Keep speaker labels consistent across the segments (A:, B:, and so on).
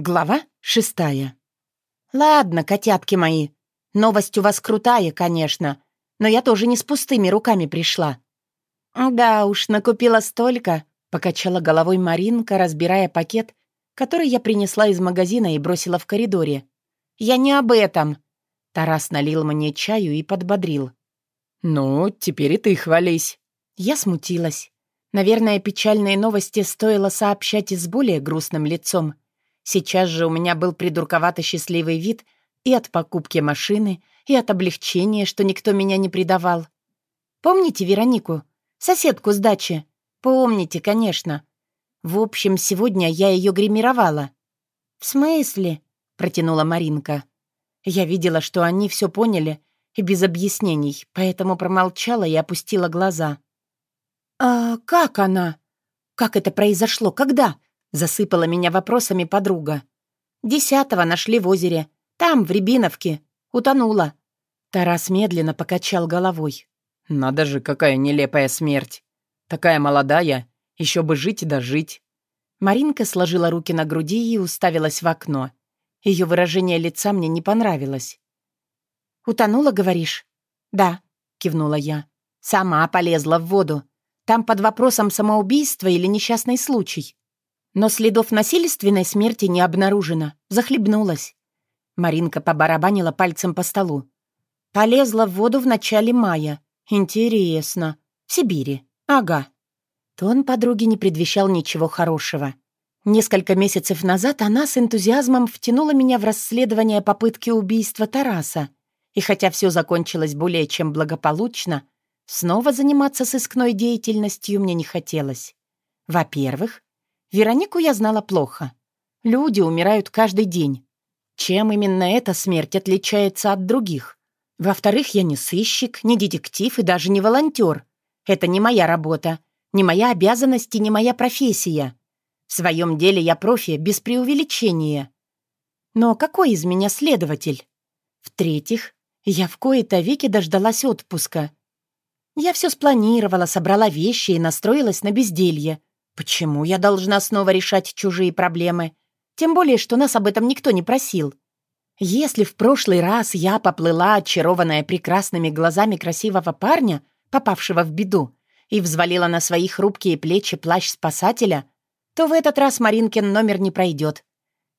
A: Глава шестая. «Ладно, котятки мои, новость у вас крутая, конечно, но я тоже не с пустыми руками пришла». «Да уж, накупила столько», — покачала головой Маринка, разбирая пакет, который я принесла из магазина и бросила в коридоре. «Я не об этом». Тарас налил мне чаю и подбодрил.
B: «Ну, теперь и ты хвались».
A: Я смутилась. Наверное, печальные новости стоило сообщать и с более грустным лицом — Сейчас же у меня был придурковато счастливый вид и от покупки машины, и от облегчения, что никто меня не предавал. Помните Веронику? Соседку с дачи? Помните, конечно. В общем, сегодня я ее гримировала. «В смысле?» — протянула Маринка. Я видела, что они все поняли, и без объяснений, поэтому промолчала и опустила глаза. «А как она? Как это произошло? Когда? Засыпала меня вопросами подруга. Десятого нашли в озере. Там, в Рябиновке. Утонула. Тарас медленно покачал головой.
B: «Надо же, какая нелепая смерть! Такая молодая, еще бы жить и дожить!»
A: Маринка сложила руки на груди и уставилась в окно. Ее выражение лица мне не понравилось. «Утонула, говоришь?» «Да», — кивнула я. «Сама полезла в воду. Там под вопросом самоубийства или несчастный случай. Но следов насильственной смерти не обнаружено. Захлебнулась. Маринка побарабанила пальцем по столу. Полезла в воду в начале мая. Интересно. В Сибири. Ага. Тон подруги не предвещал ничего хорошего. Несколько месяцев назад она с энтузиазмом втянула меня в расследование попытки убийства Тараса. И хотя все закончилось более чем благополучно, снова заниматься сыскной деятельностью мне не хотелось. Во-первых, Веронику я знала плохо. Люди умирают каждый день. Чем именно эта смерть отличается от других? Во-вторых, я не сыщик, не детектив и даже не волонтер. Это не моя работа, не моя обязанность и не моя профессия. В своем деле я профи без преувеличения. Но какой из меня следователь? В-третьих, я в кои-то веки дождалась отпуска. Я все спланировала, собрала вещи и настроилась на безделье — Почему я должна снова решать чужие проблемы? Тем более, что нас об этом никто не просил. Если в прошлый раз я поплыла, очарованная прекрасными глазами красивого парня, попавшего в беду, и взвалила на свои хрупкие плечи плащ спасателя, то в этот раз Маринкин номер не пройдет.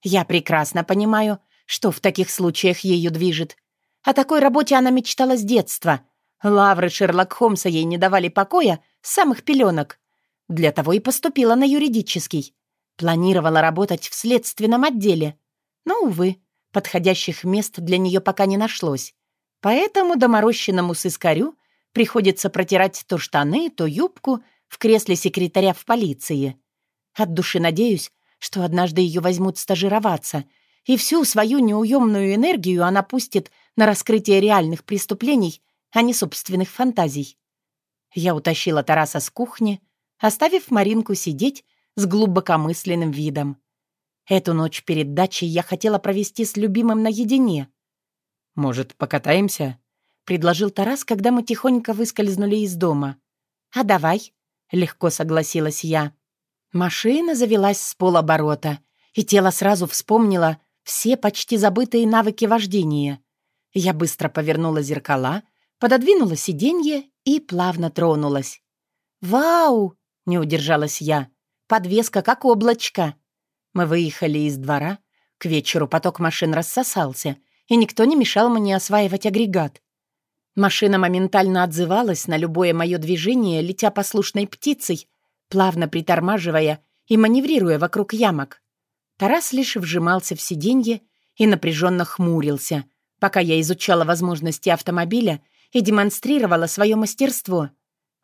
A: Я прекрасно понимаю, что в таких случаях ею движет. О такой работе она мечтала с детства. Лавры Шерлок Холмса ей не давали покоя с самых пеленок. Для того и поступила на юридический. Планировала работать в следственном отделе. Но, увы, подходящих мест для нее пока не нашлось. Поэтому доморощенному сыскарю приходится протирать то штаны, то юбку в кресле секретаря в полиции. От души надеюсь, что однажды ее возьмут стажироваться, и всю свою неуемную энергию она пустит на раскрытие реальных преступлений, а не собственных фантазий. Я утащила Тараса с кухни, оставив Маринку сидеть с глубокомысленным видом. Эту ночь перед дачей я хотела провести с любимым наедине.
B: «Может, покатаемся?»
A: — предложил Тарас, когда мы тихонько выскользнули из дома. «А давай», — легко согласилась я. Машина завелась с полоборота, и тело сразу вспомнило все почти забытые навыки вождения. Я быстро повернула зеркала, пододвинула сиденье и плавно тронулась. «Вау!» Не удержалась я. Подвеска как облачко. Мы выехали из двора. К вечеру поток машин рассосался, и никто не мешал мне осваивать агрегат. Машина моментально отзывалась на любое мое движение, летя послушной птицей, плавно притормаживая и маневрируя вокруг ямок. Тарас лишь вжимался в сиденье и напряженно хмурился, пока я изучала возможности автомобиля и демонстрировала свое мастерство.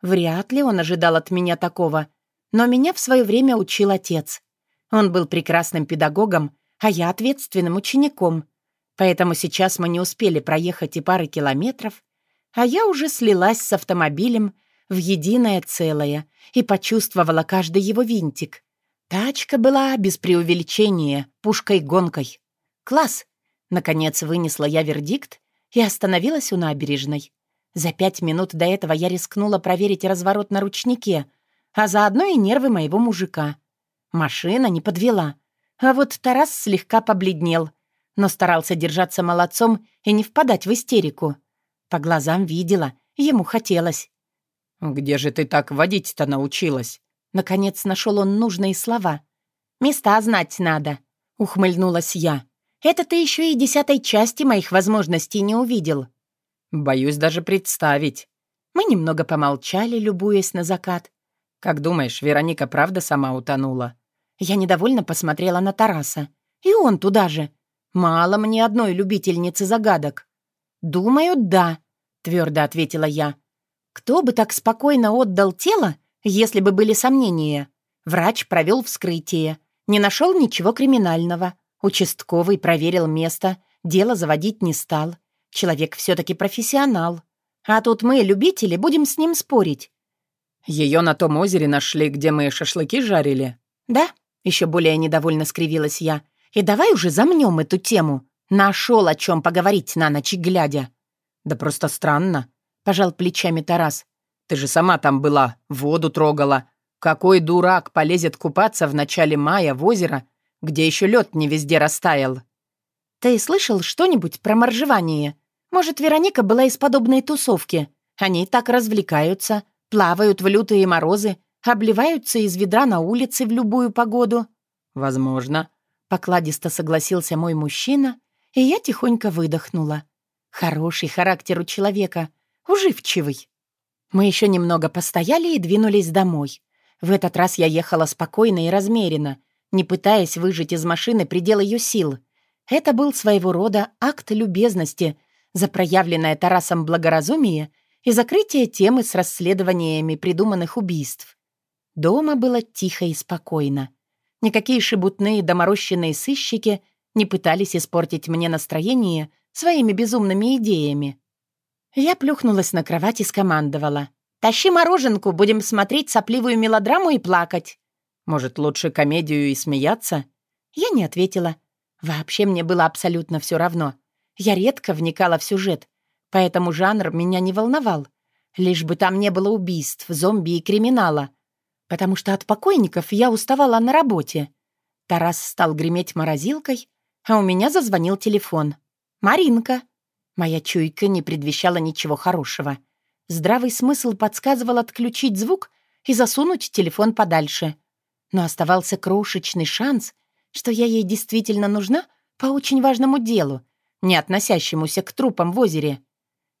A: Вряд ли он ожидал от меня такого. Но меня в свое время учил отец. Он был прекрасным педагогом, а я ответственным учеником. Поэтому сейчас мы не успели проехать и пары километров, а я уже слилась с автомобилем в единое целое и почувствовала каждый его винтик. Тачка была, без преувеличения, пушкой-гонкой. «Класс!» Наконец вынесла я вердикт и остановилась у набережной. За пять минут до этого я рискнула проверить разворот на ручнике, а заодно и нервы моего мужика. Машина не подвела. А вот Тарас слегка побледнел, но старался держаться молодцом и не впадать в истерику. По глазам видела, ему хотелось.
B: «Где же ты так водить-то научилась?»
A: Наконец нашел он нужные слова. «Места знать надо», — ухмыльнулась я. «Это ты еще и десятой части моих возможностей не увидел».
B: «Боюсь даже представить».
A: Мы немного помолчали, любуясь на закат.
B: «Как думаешь, Вероника правда сама утонула?»
A: Я недовольно посмотрела на Тараса. «И он туда же. Мало мне одной любительницы загадок». «Думаю, да», — твердо ответила я. «Кто бы так спокойно отдал тело, если бы были сомнения?» Врач провел вскрытие. Не нашел ничего криминального. Участковый проверил место, дело заводить не стал. Человек все-таки профессионал. А тут мы, любители, будем с ним спорить.
B: Ее на том озере нашли, где мы шашлыки жарили?
A: Да, еще более недовольно скривилась я. И давай уже замнем эту тему. Нашел о чем поговорить на ночь глядя.
B: Да просто странно, пожал плечами Тарас. Ты же сама там была, воду трогала. Какой дурак полезет купаться в начале мая в озеро, где еще лед не везде растаял?
A: Ты слышал что-нибудь про моржевание? Может, Вероника была из подобной тусовки? Они так развлекаются, плавают в лютые морозы, обливаются из ведра на улице в любую погоду.
B: Возможно.
A: Покладисто согласился мой мужчина, и я тихонько выдохнула. Хороший характер у человека, уживчивый. Мы еще немного постояли и двинулись домой. В этот раз я ехала спокойно и размеренно, не пытаясь выжить из машины предел ее сил. Это был своего рода акт любезности за проявленное Тарасом благоразумие и закрытие темы с расследованиями придуманных убийств. Дома было тихо и спокойно. Никакие шебутные доморощенные сыщики не пытались испортить мне настроение своими безумными идеями. Я плюхнулась на кровать и скомандовала. «Тащи мороженку, будем смотреть сопливую мелодраму и плакать».
B: «Может, лучше комедию и смеяться?»
A: Я не ответила. Вообще мне было абсолютно все равно. Я редко вникала в сюжет, поэтому жанр меня не волновал. Лишь бы там не было убийств, зомби и криминала. Потому что от покойников я уставала на работе. Тарас стал греметь морозилкой, а у меня зазвонил телефон. «Маринка!» Моя чуйка не предвещала ничего хорошего. Здравый смысл подсказывал отключить звук и засунуть телефон подальше. Но оставался крошечный шанс, что я ей действительно нужна по очень важному делу, не относящемуся к трупам в озере.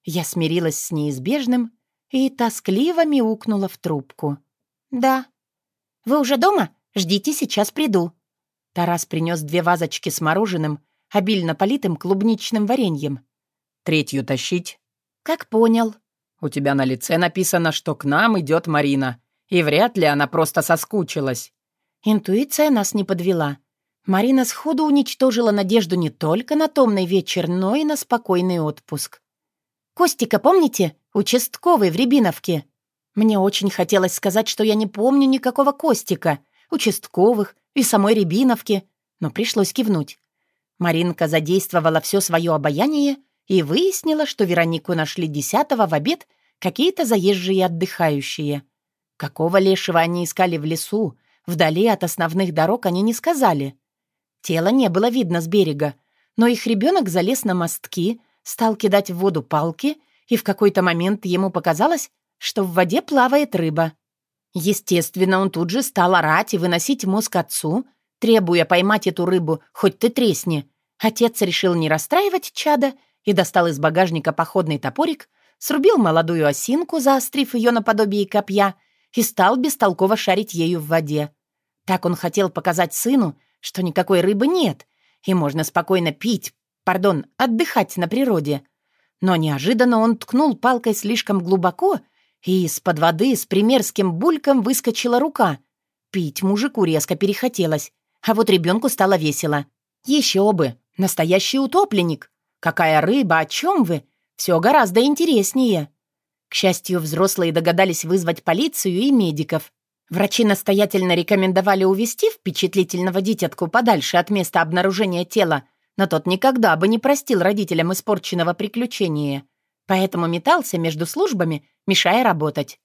A: Я смирилась с неизбежным и тоскливо мяукнула в трубку. «Да». «Вы уже дома? Ждите, сейчас приду». Тарас принес две вазочки с мороженым, обильно политым клубничным вареньем.
B: Третью тащить?»
A: «Как понял».
B: «У тебя на лице написано, что к нам идет Марина, и вряд ли она просто соскучилась».
A: Интуиция нас не подвела. Марина сходу уничтожила надежду не только на томный вечер, но и на спокойный отпуск. «Костика, помните? Участковый в Рябиновке». Мне очень хотелось сказать, что я не помню никакого Костика, участковых и самой Рябиновки, но пришлось кивнуть. Маринка задействовала все свое обаяние и выяснила, что Веронику нашли десятого в обед какие-то заезжие отдыхающие. Какого лешего они искали в лесу, вдали от основных дорог они не сказали. Тело не было видно с берега, но их ребенок залез на мостки, стал кидать в воду палки, и в какой-то момент ему показалось, что в воде плавает рыба. Естественно, он тут же стал орать и выносить мозг отцу, требуя поймать эту рыбу, хоть ты тресни. Отец решил не расстраивать чада и достал из багажника походный топорик, срубил молодую осинку, заострив ее наподобие копья, и стал бестолково шарить ею в воде. Так он хотел показать сыну, что никакой рыбы нет, и можно спокойно пить, пардон, отдыхать на природе. Но неожиданно он ткнул палкой слишком глубоко, и из-под воды с примерским бульком выскочила рука. Пить мужику резко перехотелось, а вот ребенку стало весело. Еще бы, настоящий утопленник. Какая рыба, о чем вы? Все гораздо интереснее. К счастью, взрослые догадались вызвать полицию и медиков. Врачи настоятельно рекомендовали увести впечатлительного дитятку подальше от места обнаружения тела, но тот никогда бы не простил родителям испорченного приключения. Поэтому метался между службами, мешая работать.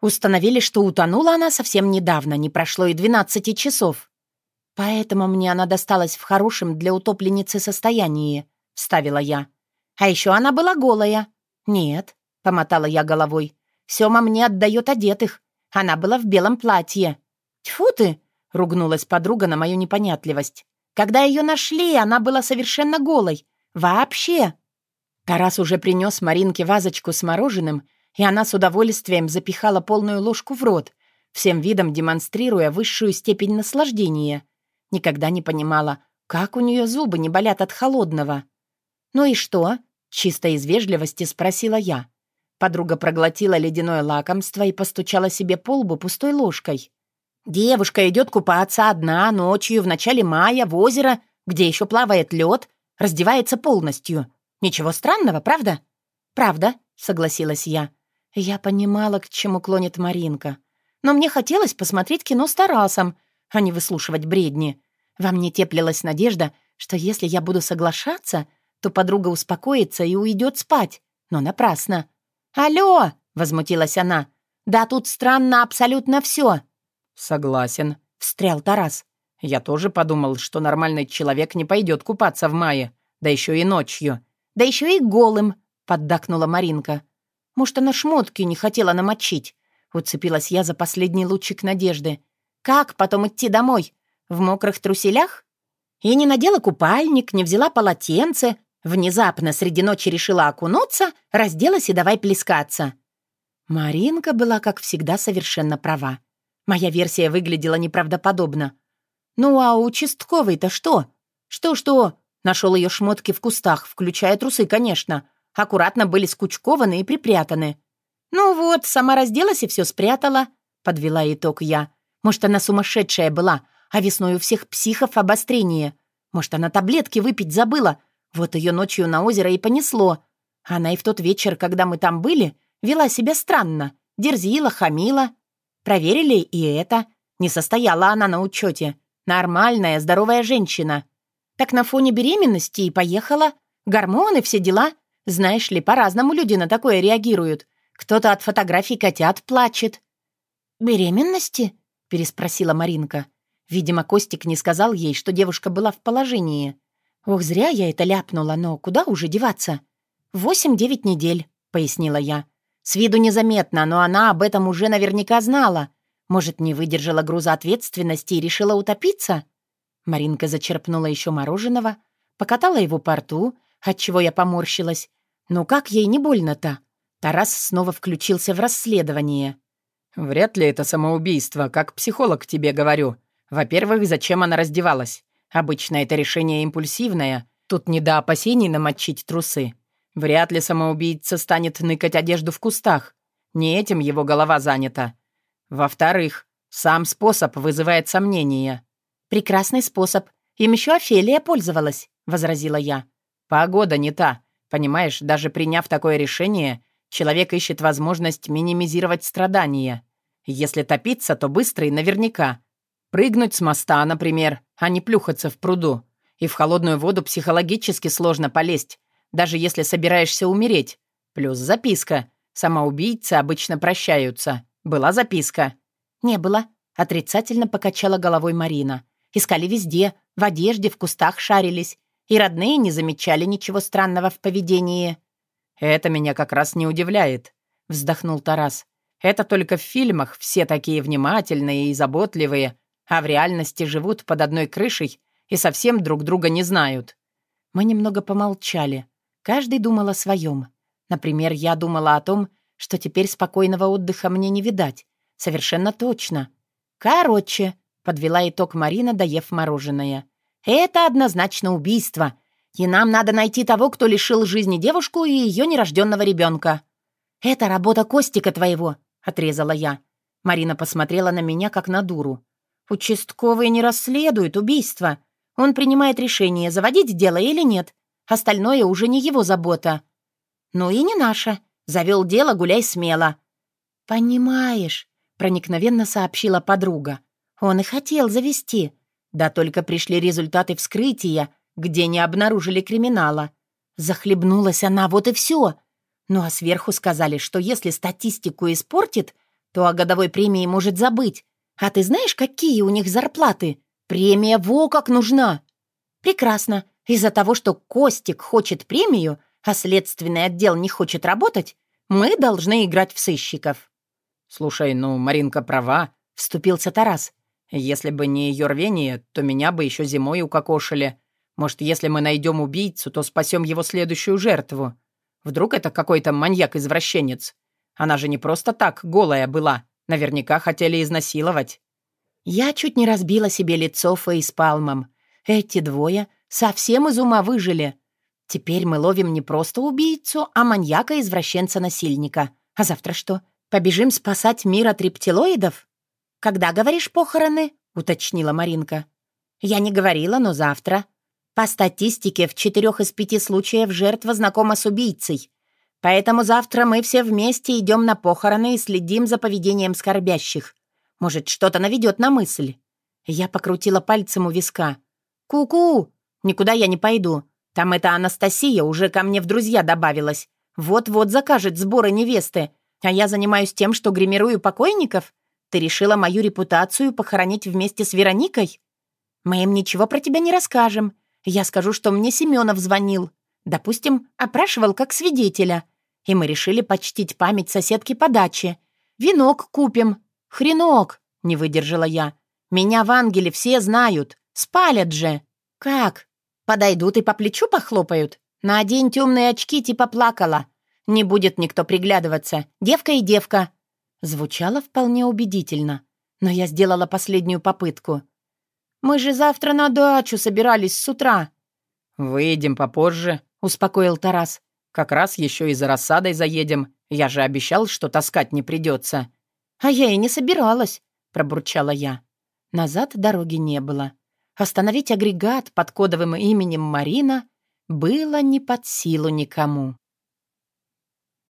A: Установили, что утонула она совсем недавно, не прошло и 12 часов. «Поэтому мне она досталась в хорошем для утопленницы состоянии», — вставила я. «А еще она была голая». «Нет», — помотала я головой. «Сема мне отдает одетых. Она была в белом платье». «Тьфу ты!» — ругнулась подруга на мою непонятливость. «Когда ее нашли, она была совершенно голой. Вообще!» Тарас уже принес Маринке вазочку с мороженым, и она с удовольствием запихала полную ложку в рот, всем видом демонстрируя высшую степень наслаждения — Никогда не понимала, как у нее зубы не болят от холодного. «Ну и что?» — чисто из вежливости спросила я. Подруга проглотила ледяное лакомство и постучала себе по лбу пустой ложкой. «Девушка идет купаться одна ночью в начале мая в озеро, где еще плавает лед, раздевается полностью. Ничего странного, правда?» «Правда», — согласилась я. Я понимала, к чему клонит Маринка. Но мне хотелось посмотреть кино с Тарасом, а не выслушивать бредни. Во мне теплилась надежда, что если я буду соглашаться, то подруга успокоится и уйдет спать. Но напрасно. «Алло!» — возмутилась она. «Да тут странно абсолютно все.
B: «Согласен», —
A: встрял Тарас.
B: «Я тоже подумал, что нормальный человек не пойдет купаться в мае, да еще и ночью».
A: «Да еще и голым», — поддакнула Маринка. «Может, она шмотки не хотела намочить?» Уцепилась я за последний лучик надежды. Как потом идти домой? В мокрых труселях? И не надела купальник, не взяла полотенце, внезапно среди ночи решила окунуться, разделась и давай плескаться. Маринка была, как всегда, совершенно права. Моя версия выглядела неправдоподобно. Ну а участковый-то что? Что-что? Нашел ее шмотки в кустах, включая трусы, конечно. Аккуратно были скучкованы и припрятаны. Ну вот, сама разделась и все спрятала, подвела итог я. Может, она сумасшедшая была, а весной у всех психов обострение. Может, она таблетки выпить забыла. Вот ее ночью на озеро и понесло. Она и в тот вечер, когда мы там были, вела себя странно. Дерзила, хамила. Проверили и это. Не состояла она на учете. Нормальная, здоровая женщина. Так на фоне беременности и поехала. Гормоны, все дела. Знаешь ли, по-разному люди на такое реагируют. Кто-то от фотографий котят плачет. «Беременности?» — переспросила Маринка. Видимо, Костик не сказал ей, что девушка была в положении. «Ох, зря я это ляпнула, но куда уже деваться?» «Восемь-девять недель», — пояснила я. «С виду незаметно, но она об этом уже наверняка знала. Может, не выдержала груза ответственности и решила утопиться?» Маринка зачерпнула еще мороженого, покатала его по рту, отчего я поморщилась. «Ну как ей не больно-то?» Тарас снова включился в расследование.
B: «Вряд ли это самоубийство, как психолог тебе говорю. Во-первых, зачем она раздевалась? Обычно это решение импульсивное. Тут не до опасений намочить трусы. Вряд ли самоубийца станет ныкать одежду в кустах. Не этим его голова занята. Во-вторых, сам способ вызывает сомнения».
A: «Прекрасный способ. Им еще Офелия пользовалась», — возразила я.
B: «Погода не та. Понимаешь, даже приняв такое решение, человек ищет возможность минимизировать страдания. Если топиться, то быстро и наверняка. Прыгнуть с моста, например, а не плюхаться в пруду. И в холодную воду психологически сложно полезть, даже если собираешься умереть. Плюс записка. Самоубийцы обычно прощаются. Была записка?
A: Не было. Отрицательно покачала головой Марина. Искали везде, в одежде, в кустах шарились. И родные не замечали ничего странного в поведении.
B: «Это меня как раз не удивляет», — вздохнул Тарас. Это только в фильмах все такие внимательные и заботливые, а в реальности живут под одной крышей и совсем друг друга не знают.
A: Мы немного помолчали. Каждый думал о своем. Например, я думала о том, что теперь спокойного отдыха мне не видать. Совершенно точно. Короче, подвела итог Марина, доев мороженое. Это однозначно убийство. И нам надо найти того, кто лишил жизни девушку и ее нерожденного ребенка. Это работа Костика твоего отрезала я. Марина посмотрела на меня, как на дуру. «Участковый не расследует убийство. Он принимает решение, заводить дело или нет. Остальное уже не его забота». «Ну и не наша. Завел дело, гуляй смело». «Понимаешь», — проникновенно сообщила подруга. «Он и хотел завести. Да только пришли результаты вскрытия, где не обнаружили криминала. Захлебнулась она, вот и все. Ну а сверху сказали, что если статистику испортит, то о годовой премии может забыть. А ты знаешь, какие у них зарплаты? Премия во как нужна!» «Прекрасно. Из-за того, что Костик хочет премию, а следственный отдел не хочет работать, мы должны играть в сыщиков».
B: «Слушай, ну, Маринка права», — вступился Тарас. «Если бы не ее рвение, то меня бы еще зимой укокошили. Может, если мы найдем убийцу, то спасем его следующую жертву. Вдруг это какой-то маньяк-извращенец? Она же не просто так голая была. Наверняка хотели изнасиловать».
A: Я чуть не разбила себе лицо фейспалмом. Эти двое совсем из ума выжили. Теперь мы ловим не просто убийцу, а маньяка-извращенца-насильника. А завтра что? Побежим спасать мир от рептилоидов? Когда, говоришь, похороны? Уточнила Маринка. Я не говорила, но завтра. По статистике, в четырех из пяти случаев жертва знакома с убийцей. Поэтому завтра мы все вместе идем на похороны и следим за поведением скорбящих. Может, что-то наведет на мысль. Я покрутила пальцем у виска. «Ку-ку! Никуда я не пойду. Там эта Анастасия уже ко мне в друзья добавилась. Вот-вот закажет сборы невесты. А я занимаюсь тем, что гримирую покойников? Ты решила мою репутацию похоронить вместе с Вероникой? Мы им ничего про тебя не расскажем. Я скажу, что мне Семенов звонил. Допустим, опрашивал как свидетеля. И мы решили почтить память соседки по даче. Венок купим. Хренок, не выдержала я. Меня в ангеле все знают. Спалят же. Как? Подойдут и по плечу похлопают? Надень темные очки, типа плакала. Не будет никто приглядываться. Девка и девка. Звучало вполне убедительно. Но я сделала последнюю попытку. «Мы же завтра на дачу собирались с утра».
B: «Выйдем попозже», — успокоил Тарас. «Как раз еще и за рассадой заедем. Я же обещал, что таскать не придется».
A: «А я и не собиралась», — пробурчала я. Назад дороги не было. Остановить агрегат под кодовым именем Марина было не под силу никому.